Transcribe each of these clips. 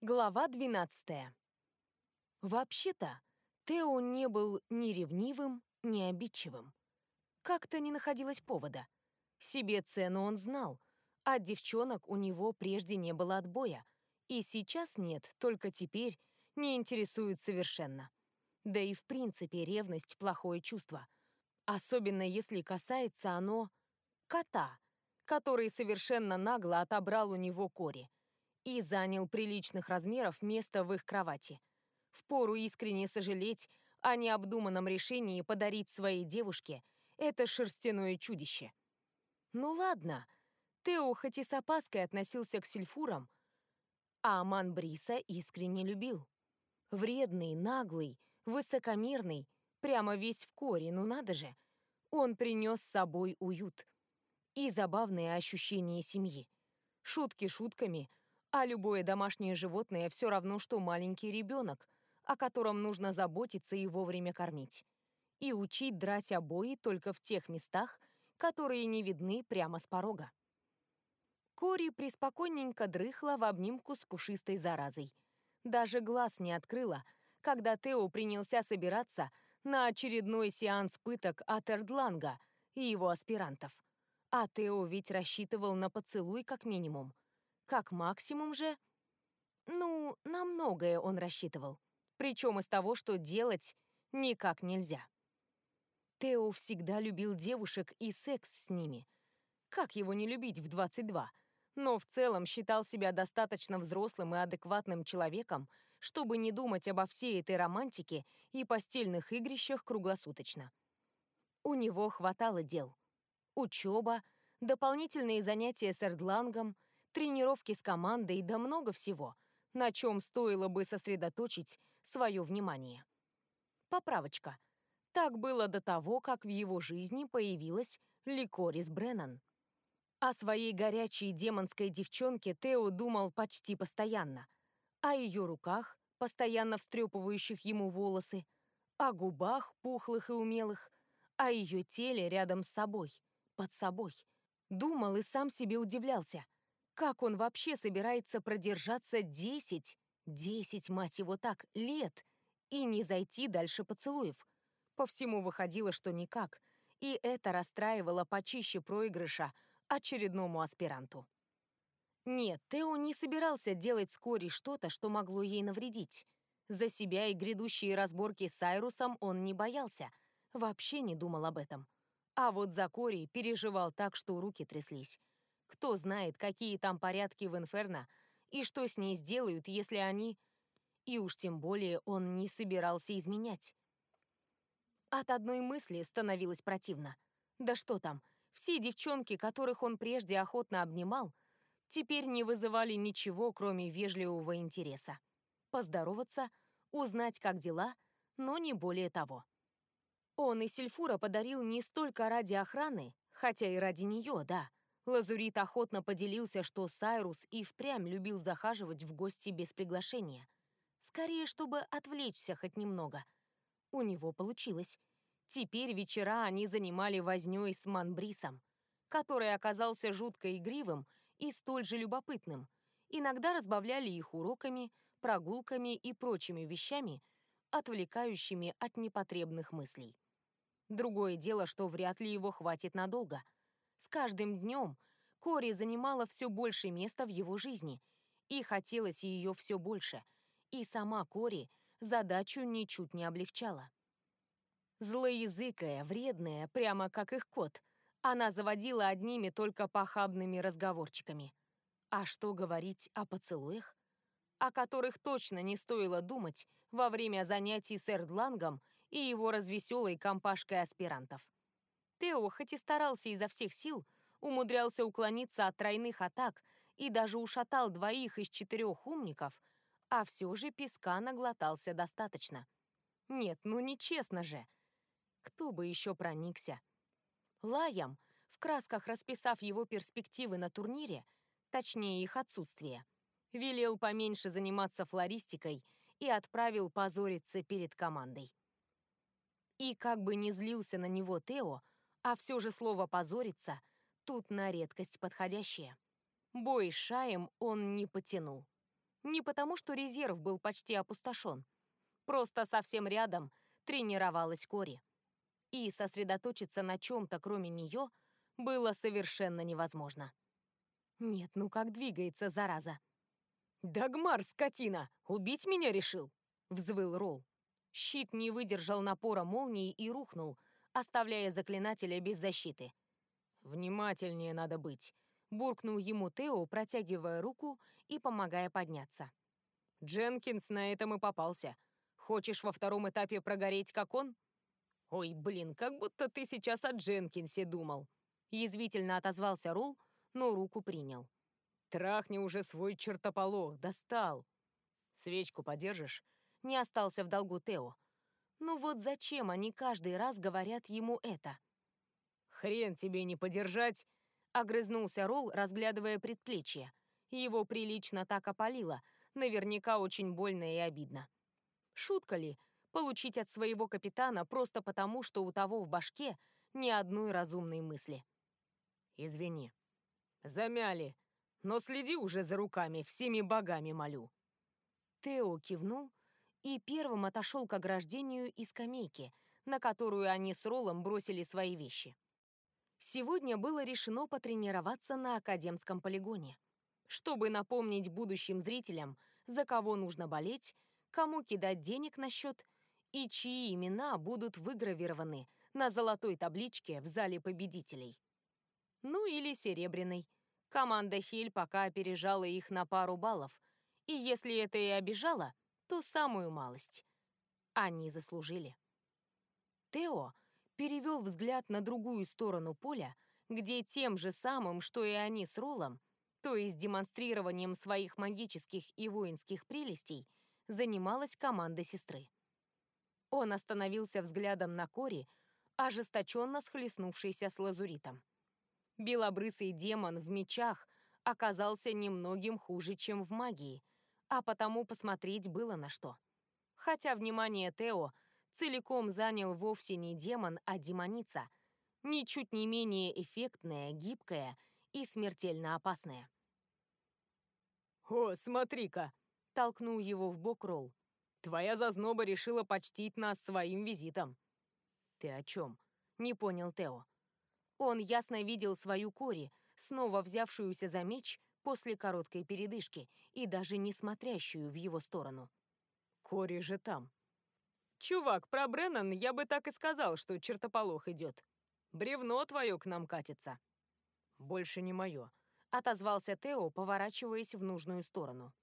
Глава 12. Вообще-то, Тео не был ни ревнивым, ни обидчивым. Как-то не находилось повода. Себе цену он знал, а девчонок у него прежде не было отбоя. И сейчас нет, только теперь не интересует совершенно. Да и в принципе ревность – плохое чувство. Особенно если касается оно кота, который совершенно нагло отобрал у него Кори – и занял приличных размеров место в их кровати. Впору искренне сожалеть о необдуманном решении подарить своей девушке это шерстяное чудище. Ну ладно, Тео хоть и с опаской относился к сельфурам, а Аман Бриса искренне любил. Вредный, наглый, высокомерный, прямо весь в коре, ну надо же. Он принес с собой уют и забавные ощущения семьи. Шутки шутками, а любое домашнее животное все равно, что маленький ребенок, о котором нужно заботиться и вовремя кормить. И учить драть обои только в тех местах, которые не видны прямо с порога. Кори приспокойненько дрыхла в обнимку с пушистой заразой. Даже глаз не открыла, когда Тео принялся собираться на очередной сеанс пыток от Эрдланга и его аспирантов. А Тео ведь рассчитывал на поцелуй как минимум. Как максимум же... Ну, на многое он рассчитывал. Причем из того, что делать никак нельзя. Тео всегда любил девушек и секс с ними. Как его не любить в 22? Но в целом считал себя достаточно взрослым и адекватным человеком, чтобы не думать обо всей этой романтике и постельных игрищах круглосуточно. У него хватало дел. Учеба, дополнительные занятия с Эрдлангом — тренировки с командой, да много всего, на чем стоило бы сосредоточить свое внимание. Поправочка. Так было до того, как в его жизни появилась Ликорис Бреннан. О своей горячей демонской девчонке Тео думал почти постоянно. О ее руках, постоянно встрепывающих ему волосы, о губах, пухлых и умелых, о ее теле рядом с собой, под собой. Думал и сам себе удивлялся – как он вообще собирается продержаться десять, десять, мать его так, лет и не зайти дальше поцелуев? По всему выходило, что никак, и это расстраивало почище проигрыша очередному аспиранту. Нет, Тео не собирался делать с Кори что-то, что могло ей навредить. За себя и грядущие разборки с Айрусом он не боялся, вообще не думал об этом. А вот за Кори переживал так, что руки тряслись. Кто знает, какие там порядки в Инферно, и что с ней сделают, если они... И уж тем более он не собирался изменять. От одной мысли становилось противно. Да что там, все девчонки, которых он прежде охотно обнимал, теперь не вызывали ничего, кроме вежливого интереса. Поздороваться, узнать, как дела, но не более того. Он и Сильфура подарил не столько ради охраны, хотя и ради нее, да, Лазурит охотно поделился, что Сайрус и впрямь любил захаживать в гости без приглашения. Скорее, чтобы отвлечься хоть немного. У него получилось. Теперь вечера они занимали вознёй с Манбрисом, который оказался жутко игривым и столь же любопытным. Иногда разбавляли их уроками, прогулками и прочими вещами, отвлекающими от непотребных мыслей. Другое дело, что вряд ли его хватит надолго — с каждым днем Кори занимала все больше места в его жизни, и хотелось ее все больше, и сама Кори задачу ничуть не облегчала. Злоязыкая, вредная, прямо как их кот, она заводила одними только похабными разговорчиками. А что говорить о поцелуях? О которых точно не стоило думать во время занятий с Эрдлангом и его развеселой компашкой аспирантов. Тео, хоть и старался изо всех сил, умудрялся уклониться от тройных атак и даже ушатал двоих из четырех умников, а все же песка наглотался достаточно. Нет, ну нечестно же. Кто бы еще проникся? Лаем, в красках расписав его перспективы на турнире, точнее их отсутствие, велел поменьше заниматься флористикой и отправил позориться перед командой. И как бы ни злился на него Тео, а все же слово «позориться» тут на редкость подходящее. Бой с Шаем он не потянул. Не потому, что резерв был почти опустошен. Просто совсем рядом тренировалась Кори. И сосредоточиться на чем-то, кроме нее, было совершенно невозможно. Нет, ну как двигается, зараза? «Дагмар, скотина! Убить меня решил?» — взвыл Ролл. Щит не выдержал напора молнии и рухнул, оставляя заклинателя без защиты. «Внимательнее надо быть», — буркнул ему Тео, протягивая руку и помогая подняться. «Дженкинс на этом и попался. Хочешь во втором этапе прогореть, как он?» «Ой, блин, как будто ты сейчас о Дженкинсе думал», — язвительно отозвался Рул, но руку принял. «Трахни уже свой чертополох, достал!» «Свечку подержишь?» Не остался в долгу Тео. Ну вот зачем они каждый раз говорят ему это? «Хрен тебе не подержать!» Огрызнулся Ролл, разглядывая предплечье. Его прилично так опалило, наверняка очень больно и обидно. Шутка ли, получить от своего капитана просто потому, что у того в башке ни одной разумной мысли? «Извини. Замяли. Но следи уже за руками, всеми богами молю». Тео кивнул и первым отошел к ограждению и скамейке, на которую они с Роллом бросили свои вещи. Сегодня было решено потренироваться на Академском полигоне, чтобы напомнить будущим зрителям, за кого нужно болеть, кому кидать денег на счет и чьи имена будут выгравированы на золотой табличке в зале победителей. Ну или серебряной. Команда Хиль пока опережала их на пару баллов, и если это и обижало, то самую малость. Они заслужили. Тео перевел взгляд на другую сторону поля, где тем же самым, что и они с Ролом, то есть демонстрированием своих магических и воинских прелестей, занималась команда сестры. Он остановился взглядом на Кори, ожесточенно схлестнувшийся с лазуритом. Белобрысый демон в мечах оказался немногим хуже, чем в магии, а потому посмотреть было на что. Хотя внимание Тео целиком занял вовсе не демон, а демоница, ничуть не менее эффектная, гибкая и смертельно опасная. «О, смотри-ка!» — толкнул его в бок Ролл. «Твоя зазноба решила почтить нас своим визитом». «Ты о чем?» — не понял Тео. Он ясно видел свою Кори, снова взявшуюся за меч после короткой передышки и даже не смотрящую в его сторону. Кори же там. «Чувак, про Бреннан я бы так и сказал, что чертополох идет. Бревно твое к нам катится». «Больше не мое», — отозвался Тео, поворачиваясь в нужную сторону.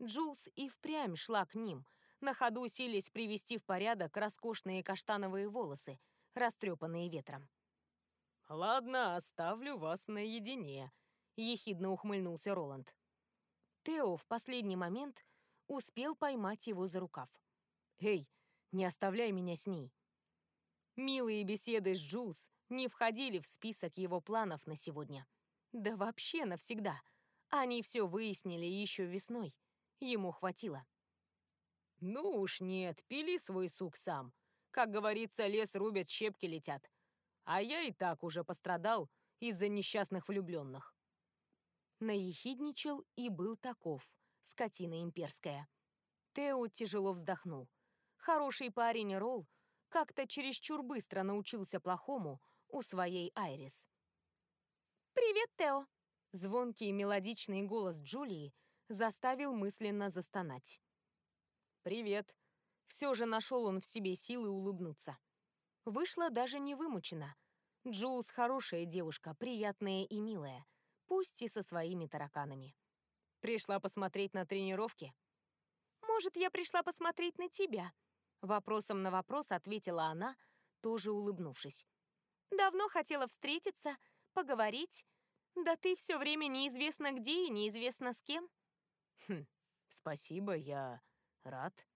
Джулс и впрямь шла к ним, на ходу сились привести в порядок роскошные каштановые волосы, растрепанные ветром. «Ладно, оставлю вас наедине», — ехидно ухмыльнулся Роланд. Тео в последний момент успел поймать его за рукав. «Эй, не оставляй меня с ней!» Милые беседы с Джулс не входили в список его планов на сегодня. Да вообще навсегда. Они все выяснили еще весной. Ему хватило. «Ну уж нет, пили свой сук сам. Как говорится, лес рубят, щепки летят. А я и так уже пострадал из-за несчастных влюбленных наехидничал и был таков, скотина имперская. Тео тяжело вздохнул. Хороший парень Ролл как-то чересчур быстро научился плохому у своей Айрис. «Привет, Тео!» Звонкий мелодичный голос Джулии заставил мысленно застонать. «Привет!» Все же нашел он в себе силы улыбнуться. Вышла даже не вымучена. Джулс хорошая девушка, приятная и милая пусть и со своими тараканами. Пришла посмотреть на тренировки? Может, я пришла посмотреть на тебя? Вопросом на вопрос ответила она, тоже улыбнувшись. Давно хотела встретиться, поговорить. Да ты все время неизвестно где и неизвестно с кем. Хм, спасибо, я рад.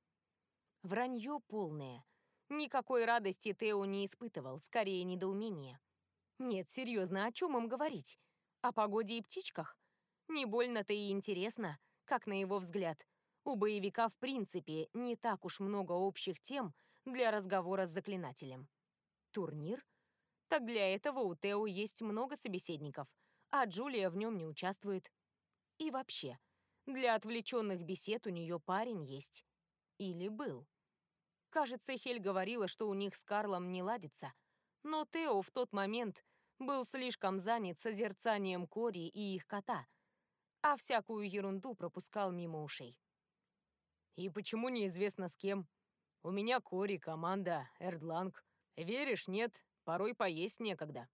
Вранье полное. Никакой радости Тео не испытывал, скорее недоумение. Нет, серьезно, о чем им говорить? О погоде и птичках? Не больно-то и интересно, как на его взгляд. У боевика в принципе не так уж много общих тем для разговора с заклинателем. Турнир? Так для этого у Тео есть много собеседников, а Джулия в нем не участвует. И вообще, Для отвлеченных бесед у нее парень есть. Или был. Кажется, Хель говорила, что у них с Карлом не ладится. Но Тео в тот момент был слишком занят созерцанием Кори и их кота, а всякую ерунду пропускал мимо ушей. «И почему неизвестно с кем? У меня Кори, команда, Эрдланг. Веришь, нет, порой поесть некогда».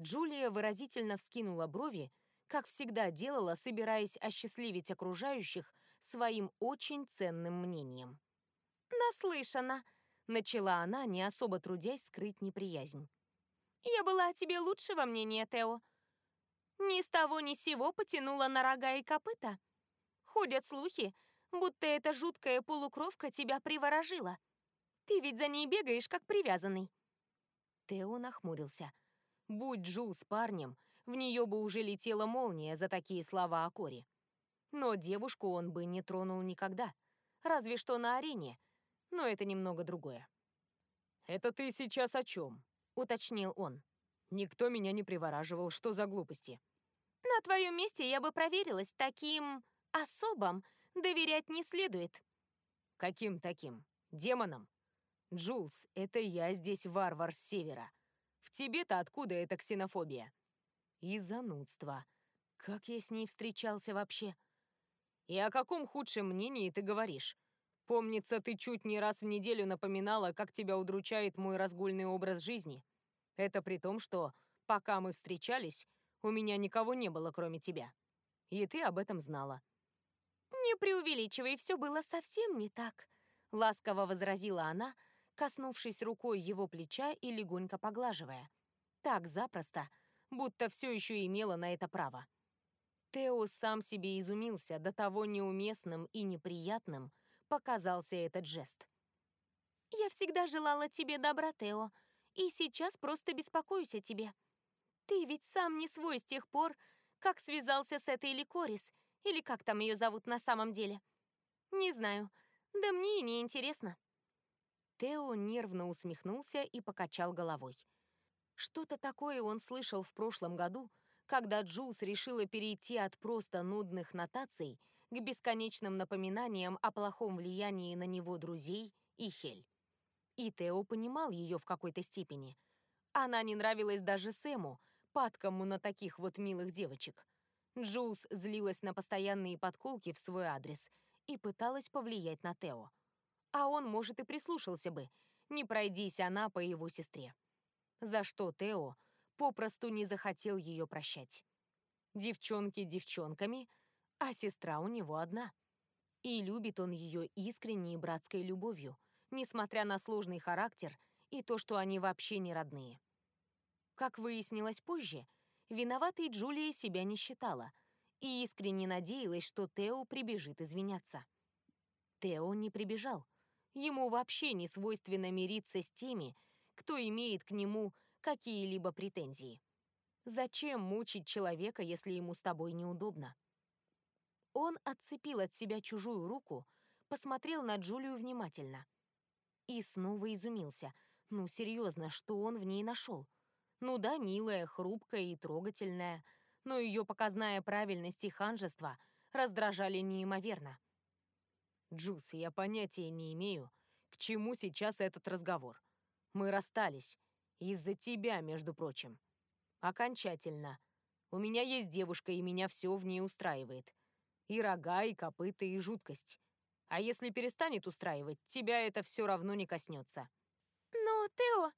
Джулия выразительно вскинула брови, как всегда делала, собираясь осчастливить окружающих своим очень ценным мнением. «Наслышана», — начала она, не особо трудясь скрыть неприязнь. «Я была о тебе лучшего мнения, Тео. Ни с того ни сего потянула на рога и копыта. Ходят слухи, будто эта жуткая полукровка тебя приворожила. Ты ведь за ней бегаешь, как привязанный». Тео нахмурился. Будь Джул с парнем, в нее бы уже летела молния за такие слова о Коре. Но девушку он бы не тронул никогда. Разве что на арене. Но это немного другое. «Это ты сейчас о чем?» — уточнил он. «Никто меня не привораживал. Что за глупости?» «На твоем месте я бы проверилась. Таким особам доверять не следует». «Каким таким? Демонам?» «Джулс, это я здесь варвар с севера. В тебе-то откуда эта ксенофобия?» «И занудство. Как я с ней встречался вообще?» «И о каком худшем мнении ты говоришь? Помнится, ты чуть не раз в неделю напоминала, как тебя удручает мой разгульный образ жизни. Это при том, что, пока мы встречались, у меня никого не было, кроме тебя. И ты об этом знала». «Не преувеличивай, все было совсем не так», — ласково возразила она, — коснувшись рукой его плеча и легонько поглаживая. Так запросто, будто все еще имела на это право. Тео сам себе изумился, до того неуместным и неприятным показался этот жест. «Я всегда желала тебе добра, Тео, и сейчас просто беспокоюсь о тебе. Ты ведь сам не свой с тех пор, как связался с этой Ликорис, или как там ее зовут на самом деле. Не знаю, да мне и не интересно. Тео нервно усмехнулся и покачал головой. Что-то такое он слышал в прошлом году, когда Джулс решила перейти от просто нудных нотаций к бесконечным напоминаниям о плохом влиянии на него друзей и Хель. И Тео понимал ее в какой-то степени. Она не нравилась даже Сэму, падкому на таких вот милых девочек. Джулс злилась на постоянные подколки в свой адрес и пыталась повлиять на Тео а он, может, и прислушался бы, не пройдись она по его сестре. За что Тео попросту не захотел ее прощать. Девчонки девчонками, а сестра у него одна. И любит он ее искренней братской любовью, несмотря на сложный характер и то, что они вообще не родные. Как выяснилось позже, виноватой Джулия себя не считала и искренне надеялась, что Тео прибежит извиняться. Тео не прибежал — Ему вообще не свойственно мириться с теми, кто имеет к нему какие-либо претензии. Зачем мучить человека, если ему с тобой неудобно? Он отцепил от себя чужую руку, посмотрел на Джулию внимательно. И снова изумился. Ну, серьезно, что он в ней нашел? Ну да, милая, хрупкая и трогательная, но ее показная правильность и ханжество раздражали неимоверно. Джус, я понятия не имею, к чему сейчас этот разговор. Мы расстались. Из-за тебя, между прочим. Окончательно. У меня есть девушка, и меня все в ней устраивает. И рога, и копыта, и жуткость. А если перестанет устраивать, тебя это все равно не коснется. Но, Тео...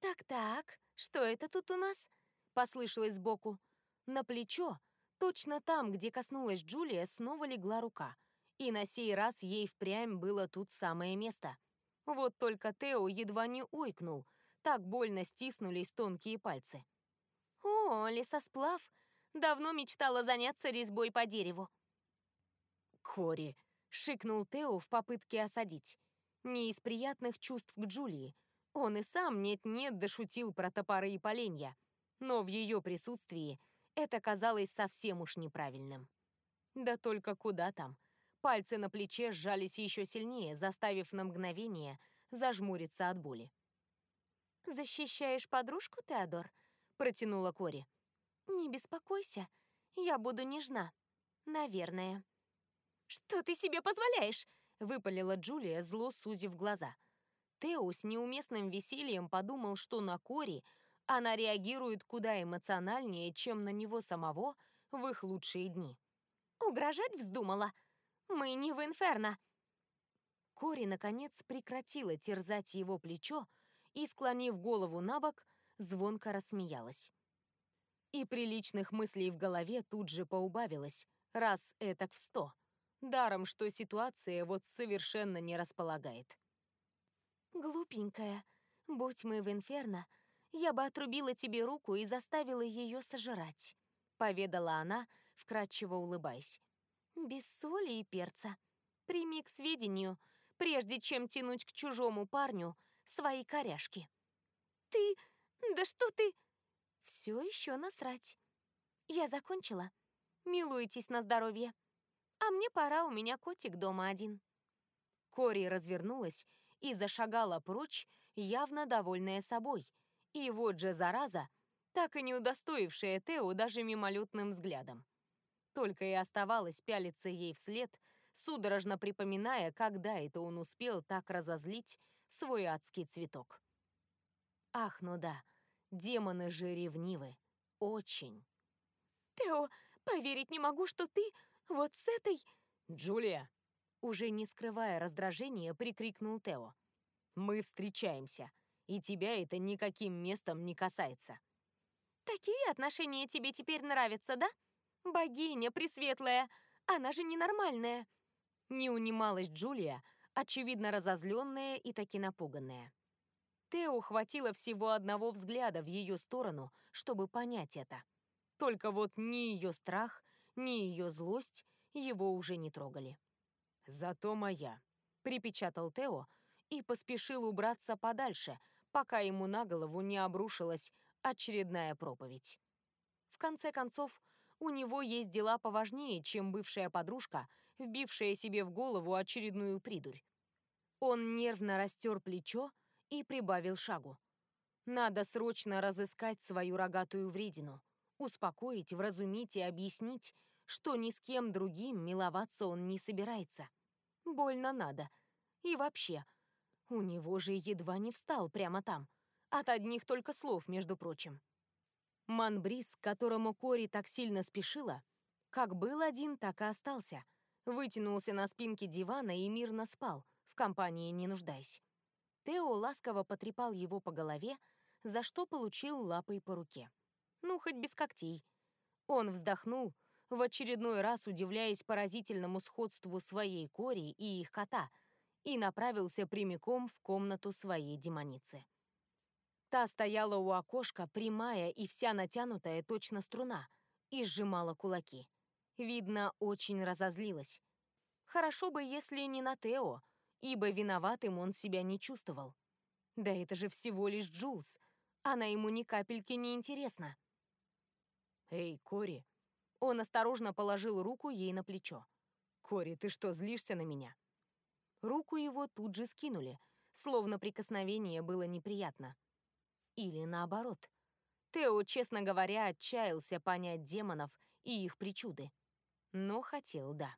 Так-так, что это тут у нас? Послышалось сбоку. На плечо, точно там, где коснулась Джулия, снова легла рука — и на сей раз ей впрямь было тут самое место. Вот только Тео едва не ойкнул, так больно стиснулись тонкие пальцы. «О, лесосплав! Давно мечтала заняться резьбой по дереву». «Кори!» — шикнул Тео в попытке осадить. Не из приятных чувств к Джулии. Он и сам нет-нет дошутил про топоры и поленья. Но в ее присутствии это казалось совсем уж неправильным. Да только куда там? Пальцы на плече сжались еще сильнее, заставив на мгновение зажмуриться от боли. «Защищаешь подружку, Теодор?» — протянула Кори. «Не беспокойся, я буду нежна. Наверное». «Что ты себе позволяешь?» — выпалила Джулия, зло сузив глаза. Тео с неуместным весельем подумал, что на Кори она реагирует куда эмоциональнее, чем на него самого в их лучшие дни. «Угрожать вздумала? Мы не в инферно!» Кори, наконец, прекратила терзать его плечо и, склонив голову на бок, звонко рассмеялась. И приличных мыслей в голове тут же поубавилось, раз этак в сто. Даром, что ситуация вот совершенно не располагает. «Глупенькая, будь мы в инферно, я бы отрубила тебе руку и заставила ее сожрать», — поведала она, вкрадчиво улыбаясь. «Без соли и перца. Прими к сведению, прежде чем тянуть к чужому парню свои коряшки». «Ты... да что ты...» «Все еще насрать. Я закончила. Милуйтесь на здоровье. А мне пора, у меня котик дома один». Кори развернулась и зашагала прочь, явно довольная собой. И вот же зараза, так и не удостоившая Тео даже мимолетным взглядом. Только и оставалось пялиться ей вслед, судорожно припоминая, когда это он успел так разозлить свой адский цветок. Ах, ну да, демоны же ревнивы. Очень. «Тео, поверить не могу, что ты вот с этой...» «Джулия!» Уже не скрывая раздражения, прикрикнул Тео. «Мы встречаемся, и тебя это никаким местом не касается». «Такие отношения тебе теперь нравятся, да? Богиня Пресветлая, она же ненормальная!» Не унималась Джулия, очевидно разозленная и таки напуганная. Тео хватило всего одного взгляда в ее сторону, чтобы понять это. Только вот ни ее страх, ни ее злость его уже не трогали. «Зато моя», — припечатал Тео и поспешил убраться подальше, пока ему на голову не обрушилась очередная проповедь. В конце концов, у него есть дела поважнее, чем бывшая подружка, вбившая себе в голову очередную придурь. Он нервно растер плечо и прибавил шагу. Надо срочно разыскать свою рогатую вредину, успокоить, вразумить и объяснить, что ни с кем другим миловаться он не собирается. Больно надо. И вообще, у него же едва не встал прямо там. От одних только слов, между прочим. Манбрис, к которому Кори так сильно спешила, как был один, так и остался. Вытянулся на спинке дивана и мирно спал, в компании не нуждаясь. Тео ласково потрепал его по голове, за что получил лапой по руке. Ну, хоть без когтей. Он вздохнул, в очередной раз удивляясь поразительному сходству своей Кори и их кота, и направился прямиком в комнату своей демоницы. Та стояла у окошка, прямая и вся натянутая, точно струна, и сжимала кулаки. Видно, очень разозлилась. Хорошо бы, если не на Тео, ибо виноватым он себя не чувствовал. Да это же всего лишь Джулс. Она ему ни капельки не интересна. «Эй, Кори!» Он осторожно положил руку ей на плечо. «Кори, ты что, злишься на меня?» Руку его тут же скинули, словно прикосновение было неприятно. Или наоборот. Тео, честно говоря, отчаялся понять демонов и их причуды. Но хотел, да.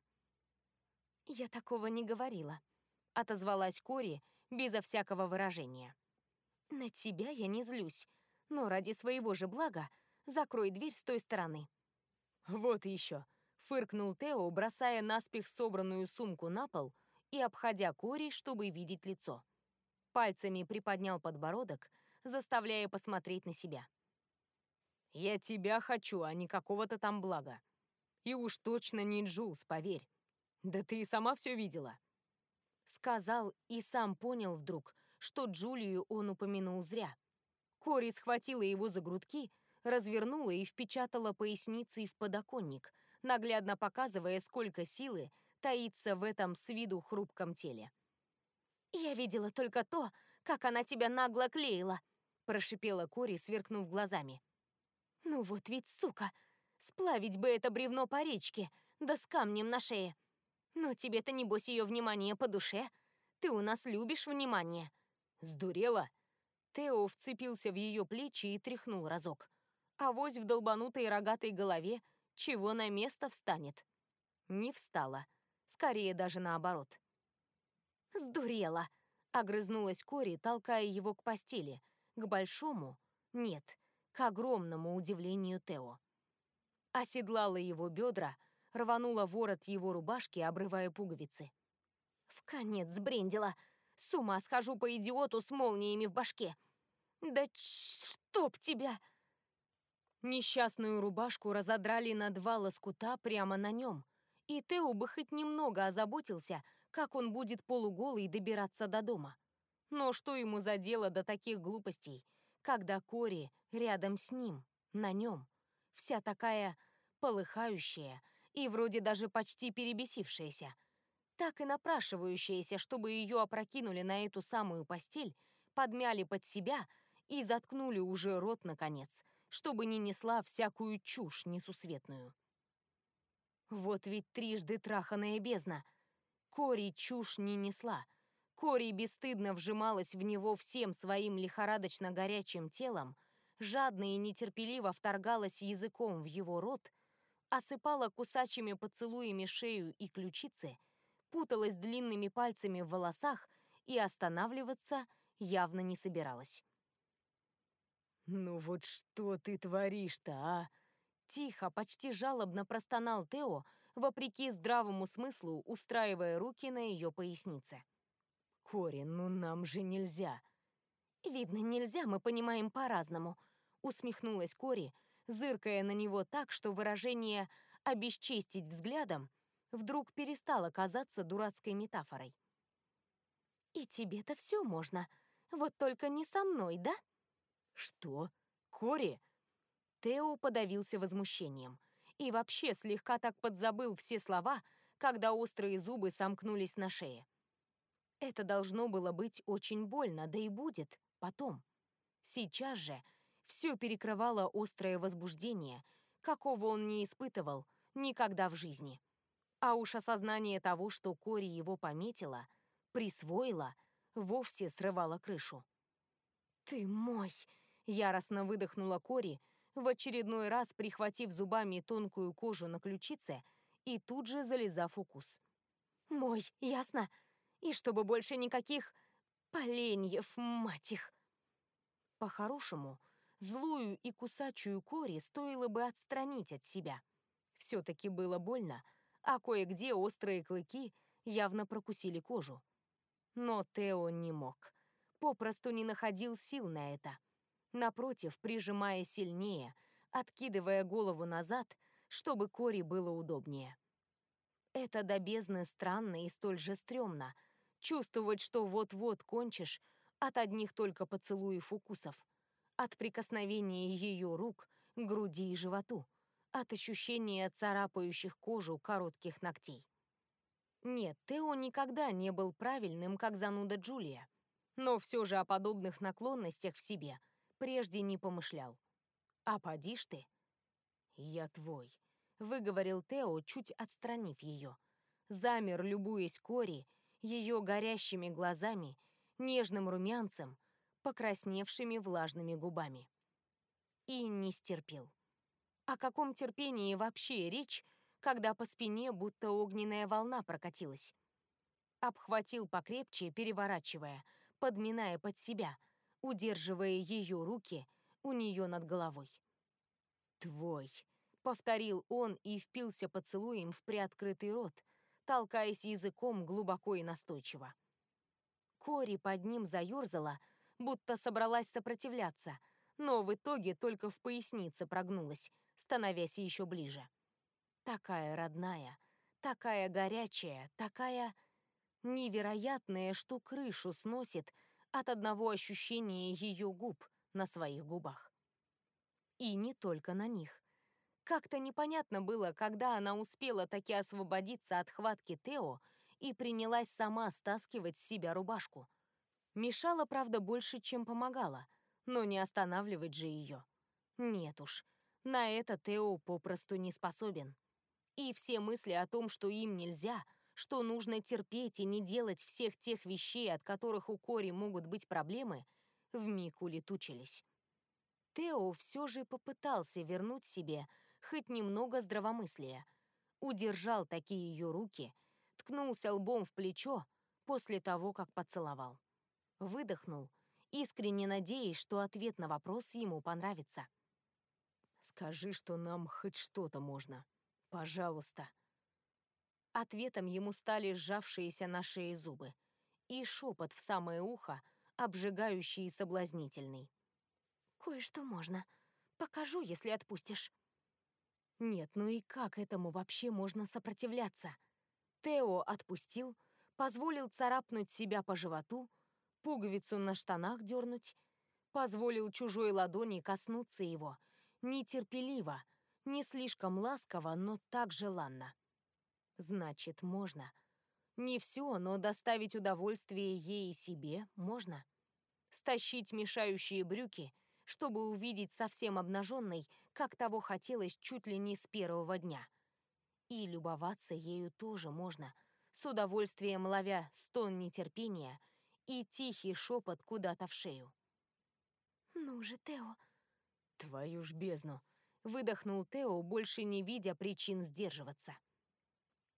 «Я такого не говорила», — отозвалась Кори безо всякого выражения. «На тебя я не злюсь, но ради своего же блага закрой дверь с той стороны». «Вот еще!» — фыркнул Тео, бросая наспех собранную сумку на пол и обходя Кори, чтобы видеть лицо. Пальцами приподнял подбородок, заставляя посмотреть на себя. «Я тебя хочу, а не какого-то там блага. И уж точно не Джулс, поверь. Да ты и сама все видела». Сказал и сам понял вдруг, что Джулию он упомянул зря. Кори схватила его за грудки, развернула и впечатала поясницей в подоконник, наглядно показывая, сколько силы таится в этом с виду хрупком теле. «Я видела только то, как она тебя нагло клеила», прошипела Кори, сверкнув глазами. «Ну вот ведь, сука! Сплавить бы это бревно по речке, да с камнем на шее. Но тебе-то, небось, ее внимание по душе. Ты у нас любишь внимание». «Сдурела?» Тео вцепился в ее плечи и тряхнул разок. Авось в долбанутой рогатой голове чего на место встанет. Не встала. Скорее даже наоборот. «Сдурела!» — огрызнулась Кори, толкая его к постели. К большому? Нет, к огромному удивлению Тео. Оседлала его бедра, рванула ворот его рубашки, обрывая пуговицы. В конец сбрендила. С ума схожу по идиоту с молниями в башке. Да чтоб тебя! Несчастную рубашку разодрали на два лоскута прямо на нем. И Тео бы хоть немного озаботился, как он будет полуголый добираться до дома. Но что ему за дело до таких глупостей, когда Кори рядом с ним, на нем, вся такая полыхающая и вроде даже почти перебесившаяся, так и напрашивающаяся, чтобы ее опрокинули на эту самую постель, подмяли под себя и заткнули уже рот, наконец, чтобы не несла всякую чушь несусветную. Вот ведь трижды траханая бездна. Кори чушь не несла. Кори бесстыдно вжималась в него всем своим лихорадочно горячим телом, жадно и нетерпеливо вторгалась языком в его рот, осыпала кусачими поцелуями шею и ключицы, путалась длинными пальцами в волосах и останавливаться явно не собиралась. «Ну вот что ты творишь-то, а?» Тихо, почти жалобно простонал Тео, вопреки здравому смыслу, устраивая руки на ее пояснице. «Кори, ну нам же нельзя!» «Видно, нельзя, мы понимаем по-разному», — усмехнулась Кори, зыркая на него так, что выражение «обесчестить взглядом» вдруг перестало казаться дурацкой метафорой. «И тебе-то все можно, вот только не со мной, да?» «Что? Кори?» Тео подавился возмущением. И вообще слегка так подзабыл все слова, когда острые зубы сомкнулись на шее. Это должно было быть очень больно, да и будет потом. Сейчас же все перекрывало острое возбуждение, какого он не испытывал никогда в жизни. А уж осознание того, что Кори его пометила, присвоила, вовсе срывало крышу. «Ты мой!» Яростно выдохнула Кори, в очередной раз прихватив зубами тонкую кожу на ключице и тут же залезав укус. «Мой, ясно? И чтобы больше никаких поленьев, мать их!» По-хорошему, злую и кусачую Кори стоило бы отстранить от себя. Все-таки было больно, а кое-где острые клыки явно прокусили кожу. Но Тео не мог. Попросту не находил сил на это напротив, прижимая сильнее, откидывая голову назад, чтобы Кори было удобнее. Это до бездны странно и столь же стрёмно — чувствовать, что вот-вот кончишь от одних только поцелуев укусов, от прикосновения ее рук к груди и животу, от ощущения царапающих кожу коротких ногтей. Нет, Тео никогда не был правильным, как зануда Джулия, но все же о подобных наклонностях в себе прежде не помышлял. А поди ж ты. Я твой, выговорил Тео, чуть отстранив ее. Замер, любуясь Кори, ее горящими глазами, нежным румянцем, покрасневшими влажными губами. И не стерпел. О каком терпении вообще речь, когда по спине будто огненная волна прокатилась? Обхватил покрепче, переворачивая, подминая под себя — удерживая ее руки у нее над головой. «Твой», — повторил он и впился поцелуем в приоткрытый рот, толкаясь языком глубоко и настойчиво. Кори под ним заерзала, будто собралась сопротивляться, но в итоге только в пояснице прогнулась, становясь еще ближе. Такая родная, такая горячая, такая невероятная, что крышу сносит — от одного ощущения ее губ на своих губах. И не только на них. Как-то непонятно было, когда она успела таки освободиться от хватки Тео и принялась сама стаскивать с себя рубашку. Мешала, правда, больше, чем помогала, но не останавливать же ее. Нет уж, на это Тео попросту не способен. И все мысли о том, что им нельзя — что нужно терпеть и не делать всех тех вещей, от которых у Кори могут быть проблемы, вмиг улетучились. Тео все же попытался вернуть себе хоть немного здравомыслия. Удержал такие ее руки, уткнулся лбом в плечо после того, как поцеловал. Выдохнул, искренне надеясь, что ответ на вопрос ему понравится. «Скажи, что нам хоть что-то можно. Пожалуйста». Ответом ему стали сжавшиеся на шее зубы и шепот в самое ухо, обжигающий и соблазнительный. «Кое-что можно. Покажу, если отпустишь». Нет, ну и как этому вообще можно сопротивляться? Тео отпустил, позволил царапнуть себя по животу, пуговицу на штанах дернуть, позволил чужой ладони коснуться его, нетерпеливо, не слишком ласково, но так желанно. Значит, можно. Не все, но доставить удовольствие ей и себе можно. Стащить мешающие брюки, чтобы увидеть совсем обнаженной, как того хотелось чуть ли не с первого дня. И любоваться ею тоже можно, с удовольствием ловя стон нетерпения и тихий шепот куда-то в шею. «Ну же, Тео!» «Твою ж бездну!» — выдохнул Тео, больше не видя причин сдерживаться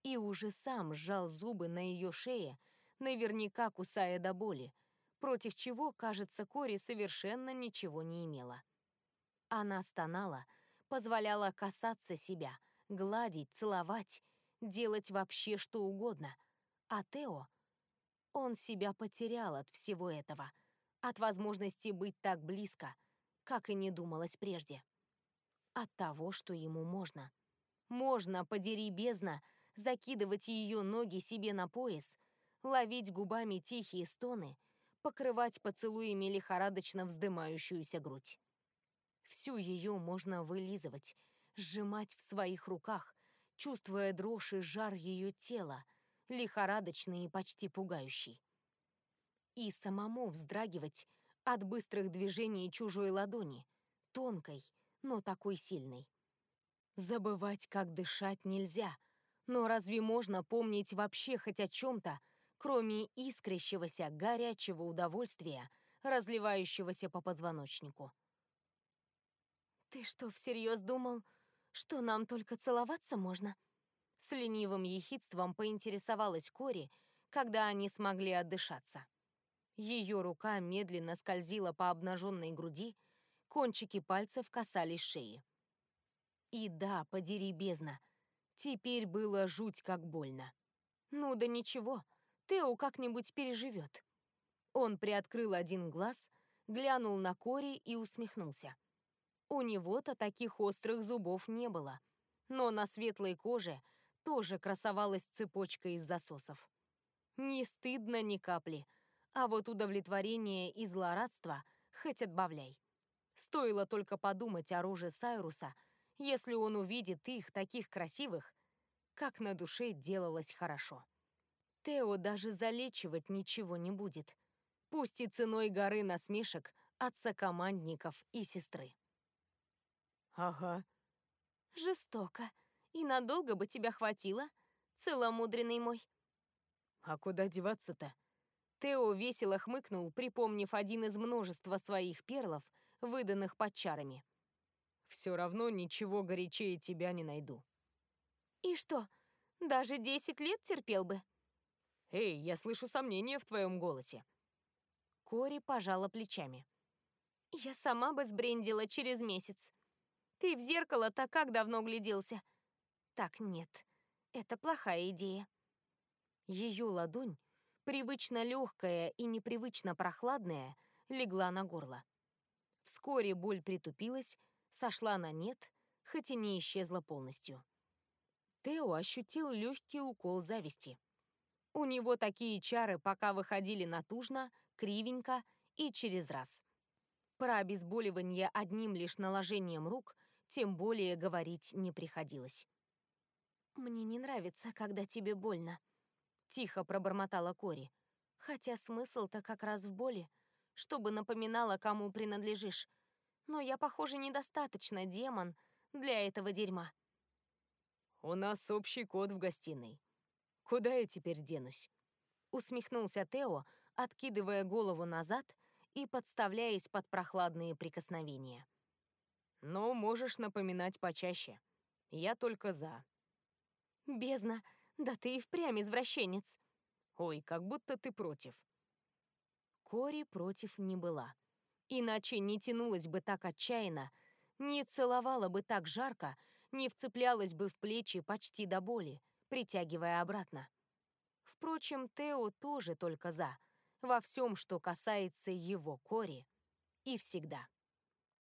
и уже сам сжал зубы на ее шее, наверняка кусая до боли, против чего, кажется, Кори совершенно ничего не имела. Она стонала, позволяла касаться себя, гладить, целовать, делать вообще что угодно. А Тео... Он себя потерял от всего этого, от возможности быть так близко, как и не думалось прежде. От того, что ему можно. Можно, подери бездна, закидывать ее ноги себе на пояс, ловить губами тихие стоны, покрывать поцелуями лихорадочно вздымающуюся грудь. Всю ее можно вылизывать, сжимать в своих руках, чувствуя дрожь и жар ее тела, лихорадочный и почти пугающий. И самому вздрагивать от быстрых движений чужой ладони, тонкой, но такой сильной. Забывать, как дышать, нельзя — но разве можно помнить вообще хоть о чем-то, кроме искрящегося горячего удовольствия, разливающегося по позвоночнику? «Ты что, всерьез думал, что нам только целоваться можно?» С ленивым ехидством поинтересовалась Кори, когда они смогли отдышаться. Ее рука медленно скользила по обнаженной груди, кончики пальцев касались шеи. И да, подери бездна, Теперь было жуть как больно. Ну да ничего, Тео как-нибудь переживет. Он приоткрыл один глаз, глянул на Кори и усмехнулся. У него-то таких острых зубов не было, но на светлой коже тоже красовалась цепочка из засосов. Не стыдно ни капли, а вот удовлетворение и злорадство хоть отбавляй. Стоило только подумать о роже Сайруса — если он увидит их, таких красивых, как на душе делалось хорошо. Тео даже залечивать ничего не будет, пусть и ценой горы насмешек от сокомандников и сестры. «Ага». «Жестоко. И надолго бы тебя хватило, целомудренный мой». «А куда деваться-то?» Тео весело хмыкнул, припомнив один из множества своих перлов, выданных под чарами все равно ничего горячее тебя не найду. И что, даже десять лет терпел бы? Эй, я слышу сомнения в твоем голосе. Кори пожала плечами. Я сама бы сбрендила через месяц. Ты в зеркало-то как давно гляделся? Так нет, это плохая идея. Ее ладонь, привычно легкая и непривычно прохладная, легла на горло. Вскоре боль притупилась, сошла на нет, хоть и не исчезла полностью. Тео ощутил легкий укол зависти. У него такие чары пока выходили натужно, кривенько и через раз. Про обезболивание одним лишь наложением рук тем более говорить не приходилось. «Мне не нравится, когда тебе больно», — тихо пробормотала Кори. «Хотя смысл-то как раз в боли, чтобы напоминала, кому принадлежишь, но я, похоже, недостаточно демон для этого дерьма. «У нас общий код в гостиной. Куда я теперь денусь?» Усмехнулся Тео, откидывая голову назад и подставляясь под прохладные прикосновения. «Но можешь напоминать почаще. Я только за». «Бездна, Да ты и впрямь извращенец. Ой, как будто ты против. Кори против не была. Иначе не тянулась бы так отчаянно, не целовала бы так жарко, не вцеплялась бы в плечи почти до боли, притягивая обратно. Впрочем, Тео тоже только за, во всем, что касается его Кори, и всегда.